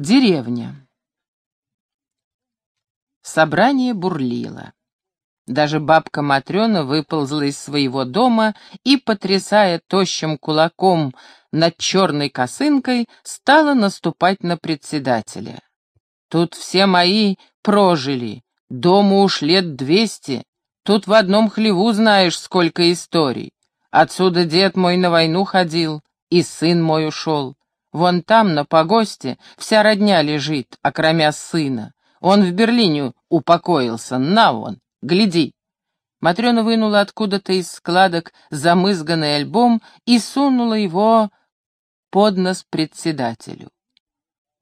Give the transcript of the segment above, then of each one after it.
Деревня. Собрание бурлило. Даже бабка Матрена выползла из своего дома и, потрясая тощим кулаком над черной косынкой, стала наступать на председателя. «Тут все мои прожили, дому уж лет двести, тут в одном хлеву знаешь, сколько историй. Отсюда дед мой на войну ходил, и сын мой ушел. Вон там, на погосте, вся родня лежит, окромя сына. Он в Берлине упокоился, на вон, гляди. Матрена вынула откуда-то из складок замызганный альбом и сунула его под нос председателю.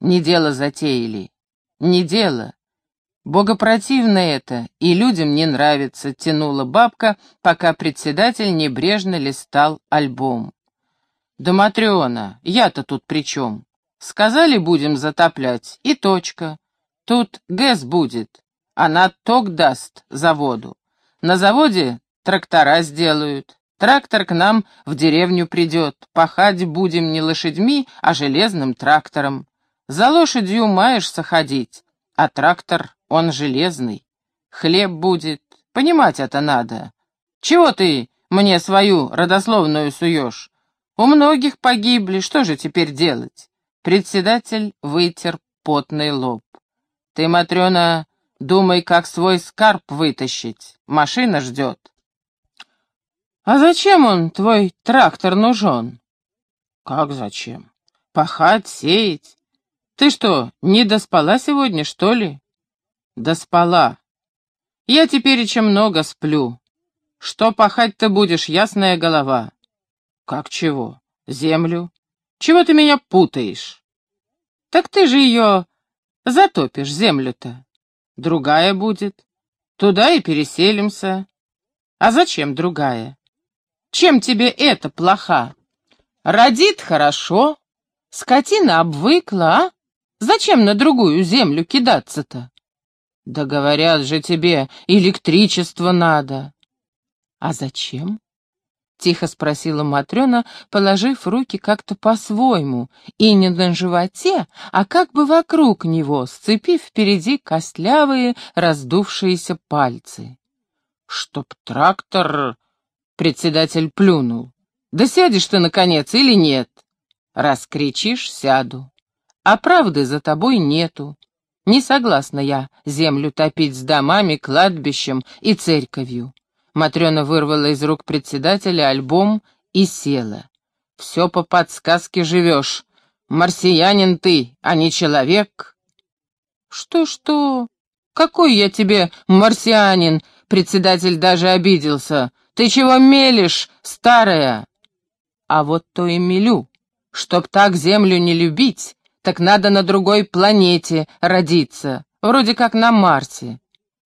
Не дело затеяли, не дело. Богопротивно это, и людям не нравится, тянула бабка, пока председатель небрежно листал альбом. «Да, Матрена, я-то тут при чем? Сказали, будем затоплять, и точка. Тут ГЭС будет, она ток даст заводу. На заводе трактора сделают. Трактор к нам в деревню придет. Пахать будем не лошадьми, а железным трактором. За лошадью маешься ходить, а трактор, он железный. Хлеб будет, понимать это надо. Чего ты мне свою родословную суешь? У многих погибли, что же теперь делать? Председатель вытер потный лоб. Ты, Матрена, думай, как свой скарб вытащить. Машина ждет. А зачем он, твой трактор, нужен? Как зачем? Пахать, сеять. Ты что, не доспала сегодня, что ли? Доспала. Я теперь еще много сплю. Что пахать ты будешь, ясная голова? «Как чего? Землю? Чего ты меня путаешь?» «Так ты же ее затопишь, землю-то. Другая будет. Туда и переселимся. А зачем другая? Чем тебе это плоха? Родит хорошо, скотина обвыкла, а? Зачем на другую землю кидаться-то? Да говорят же тебе, электричество надо. А зачем? — тихо спросила Матрена, положив руки как-то по-своему, и не на животе, а как бы вокруг него, сцепив впереди костлявые раздувшиеся пальцы. «Чтоб трактор...» — председатель плюнул. «Да сядешь ты, наконец, или нет?» «Раз кричишь, сяду. А правды за тобой нету. Не согласна я землю топить с домами, кладбищем и церковью. Матрена вырвала из рук председателя альбом и села. «Все по подсказке живешь. Марсиянин ты, а не человек». «Что-что? Какой я тебе марсианин?» Председатель даже обиделся. «Ты чего мелешь, старая?» «А вот то и мелю. Чтоб так землю не любить, так надо на другой планете родиться, вроде как на Марсе.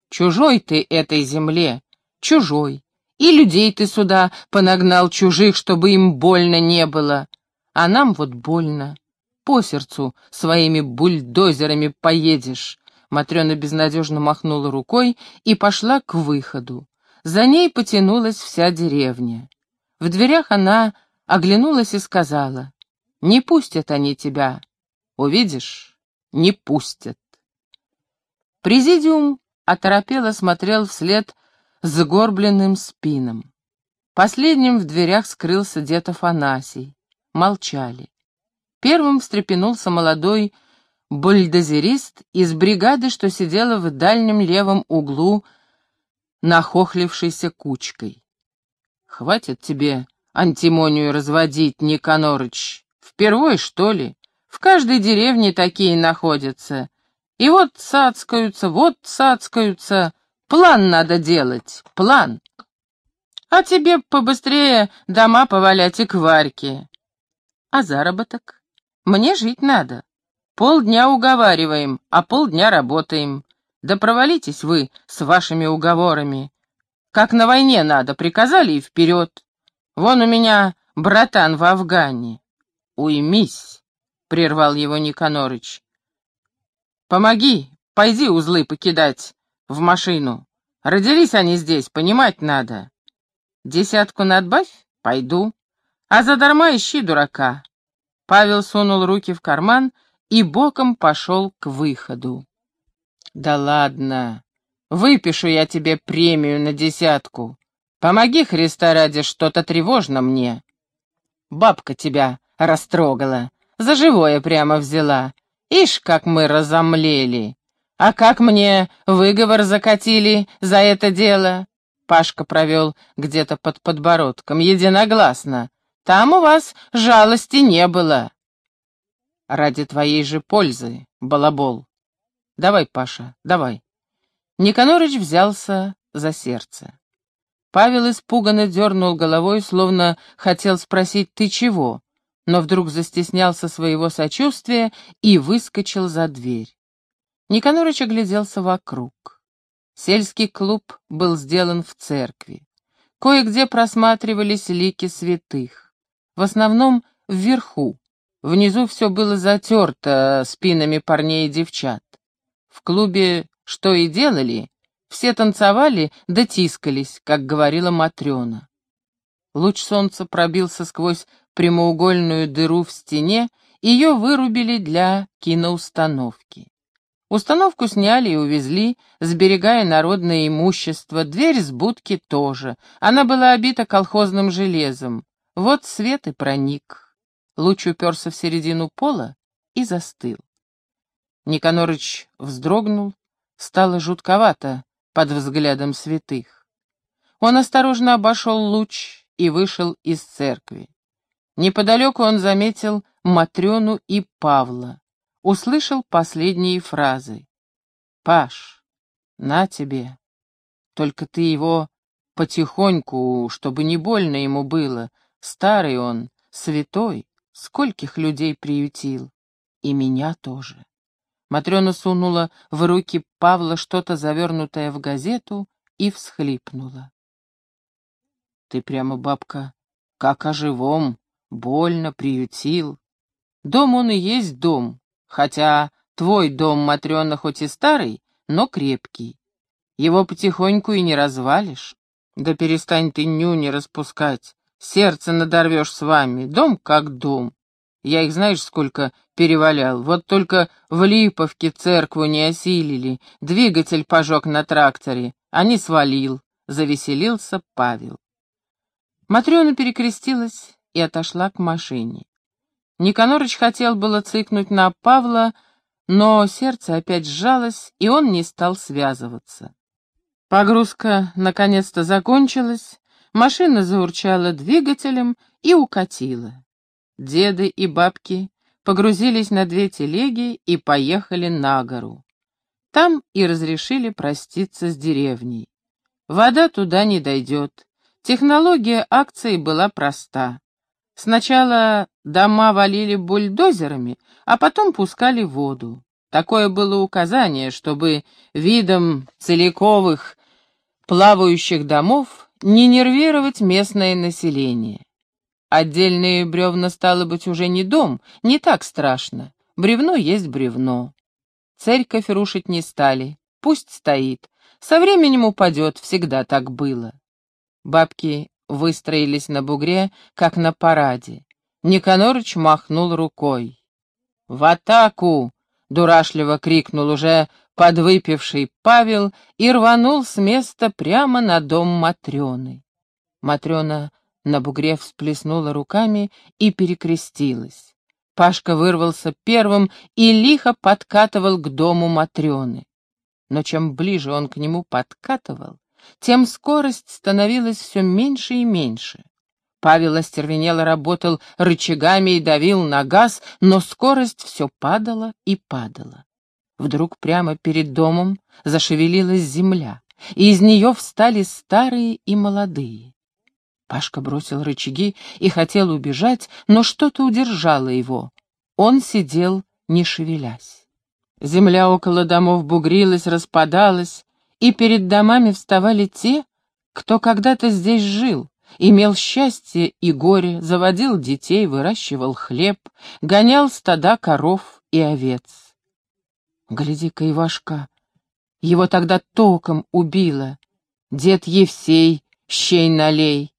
Чужой ты этой земле, чужой. И людей ты сюда понагнал чужих, чтобы им больно не было. А нам вот больно. По сердцу своими бульдозерами поедешь. Матрена безнадежно махнула рукой и пошла к выходу. За ней потянулась вся деревня. В дверях она оглянулась и сказала, «Не пустят они тебя. Увидишь, не пустят». Президиум оторопело смотрел вслед сгорбленным спинам. Последним в дверях скрылся дед Афанасий. Молчали. Первым встрепенулся молодой бульдозерист из бригады, что сидела в дальнем левом углу нахохлившейся кучкой. «Хватит тебе антимонию разводить, Никанорыч. Впервой, что ли? В каждой деревне такие находятся. И вот цацкаются, вот цацкаются. План надо делать, план. А тебе побыстрее дома повалять и кварки. А заработок? Мне жить надо. Полдня уговариваем, а полдня работаем. Да провалитесь вы с вашими уговорами. Как на войне надо, приказали и вперед. Вон у меня братан в Афгане. Уймись, — прервал его Никанорыч. Помоги, пойди узлы покидать в машину. Родились они здесь, понимать надо. Десятку надбавь? Пойду. А задарма ищи дурака. Павел сунул руки в карман и боком пошел к выходу. «Да ладно, выпишу я тебе премию на десятку. Помоги, Христа ради, что-то тревожно мне. Бабка тебя растрогала, за живое прямо взяла. Ишь, как мы разомлели. А как мне выговор закатили за это дело? Пашка провел где-то под подбородком, единогласно. Там у вас жалости не было. Ради твоей же пользы, балабол. Давай, Паша, давай. Никанорыч взялся за сердце. Павел испуганно дернул головой, словно хотел спросить «ты чего?», но вдруг застеснялся своего сочувствия и выскочил за дверь. Никанорыч огляделся вокруг. Сельский клуб был сделан в церкви. Кое-где просматривались лики святых. В основном вверху. Внизу все было затерто спинами парней и девчат. В клубе что и делали, все танцевали да тискались, как говорила Матрена. Луч солнца пробился сквозь прямоугольную дыру в стене, ее вырубили для киноустановки. Установку сняли и увезли, сберегая народное имущество, дверь с будки тоже. Она была обита колхозным железом. Вот свет и проник. Луч уперся в середину пола и застыл. Никанорыч вздрогнул, стало жутковато, под взглядом святых. Он осторожно обошел луч и вышел из церкви. Неподалеку он заметил Матрёну и Павла, услышал последние фразы. «Паш, на тебе, только ты его потихоньку, чтобы не больно ему было. Старый он, святой, скольких людей приютил, и меня тоже». Матрена сунула в руки Павла что-то завернутое в газету и всхлипнула. «Ты прямо, бабка, как о живом, больно приютил. Дом он и есть дом, хотя твой дом, Матрена, хоть и старый, но крепкий. Его потихоньку и не развалишь. Да перестань ты нюни распускать, сердце надорвешь с вами, дом как дом. Я их знаешь, сколько перевалял. Вот только в Липовке церкву не осилили, двигатель пожег на тракторе, а не свалил. Завеселился Павел. Матрена перекрестилась и отошла к машине. Никанорыч хотел было цыкнуть на Павла, но сердце опять сжалось, и он не стал связываться. Погрузка наконец-то закончилась, машина заурчала двигателем и укатила деды и бабки погрузились на две телеги и поехали на гору. Там и разрешили проститься с деревней. Вода туда не дойдет. Технология акции была проста. Сначала дома валили бульдозерами, а потом пускали воду. Такое было указание, чтобы видом целиковых плавающих домов не нервировать местное население. Отдельные бревна, стало быть, уже не дом, не так страшно. Бревно есть бревно. Церковь рушить не стали, пусть стоит. Со временем упадет, всегда так было. Бабки выстроились на бугре, как на параде. Никанорыч махнул рукой. «В атаку!» — дурашливо крикнул уже подвыпивший Павел и рванул с места прямо на дом Матрёны. Матрёна на бугре всплеснула руками и перекрестилась. Пашка вырвался первым и лихо подкатывал к дому Матрёны. Но чем ближе он к нему подкатывал, тем скорость становилась все меньше и меньше. Павел остервенело работал рычагами и давил на газ, но скорость все падала и падала. Вдруг прямо перед домом зашевелилась земля, и из нее встали старые и молодые. Пашка бросил рычаги и хотел убежать, но что-то удержало его. Он сидел, не шевелясь. Земля около домов бугрилась, распадалась, и перед домами вставали те, кто когда-то здесь жил, имел счастье и горе, заводил детей, выращивал хлеб, гонял стада коров и овец. Гляди-ка, Ивашка, его тогда током убило. Дед Евсей, щей налей,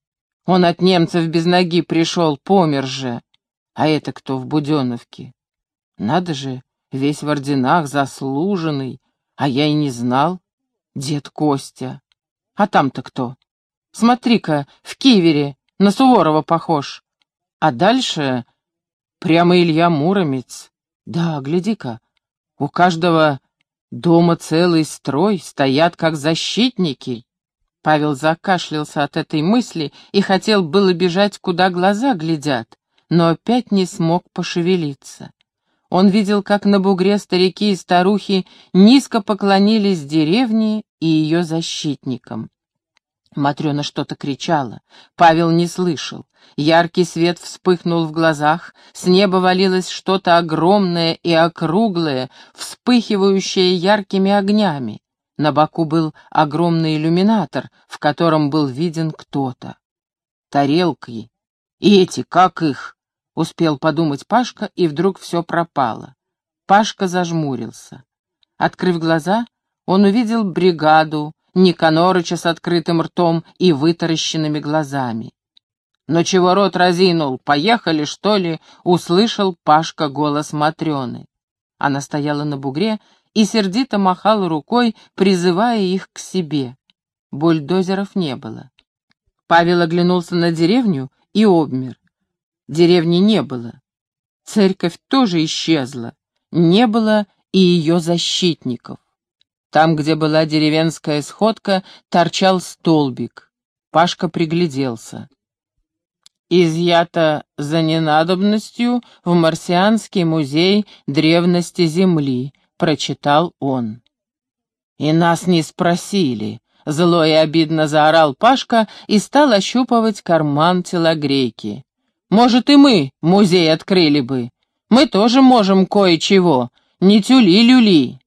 он от немцев без ноги пришел, помер же. А это кто в Буденовке? Надо же, весь в орденах, заслуженный, а я и не знал. Дед Костя. А там-то кто? Смотри-ка, в кивере, на Суворова похож. А дальше прямо Илья Муромец. Да, гляди-ка, у каждого дома целый строй, стоят как защитники. Павел закашлялся от этой мысли и хотел было бежать, куда глаза глядят, но опять не смог пошевелиться. Он видел, как на бугре старики и старухи низко поклонились деревне и ее защитникам. Матрена что-то кричала. Павел не слышал. Яркий свет вспыхнул в глазах, с неба валилось что-то огромное и округлое, вспыхивающее яркими огнями. На боку был огромный иллюминатор, в котором был виден кто-то. Тарелки. И эти, как их? Успел подумать Пашка, и вдруг все пропало. Пашка зажмурился. Открыв глаза, он увидел бригаду, Никанорыча с открытым ртом и вытаращенными глазами. «Но чего рот разинул? Поехали, что ли?» — услышал Пашка голос Матрёны. Она стояла на бугре и сердито махала рукой, призывая их к себе. Бульдозеров не было. Павел оглянулся на деревню и обмер. Деревни не было. Церковь тоже исчезла. Не было и ее защитников. Там, где была деревенская сходка, торчал столбик. Пашка пригляделся. «Изъято за ненадобностью в Марсианский музей древности Земли», — прочитал он. «И нас не спросили», — зло и обидно заорал Пашка и стал ощупывать карман телогрейки. «Может, и мы музей открыли бы. Мы тоже можем кое-чего. Не тюли-люли».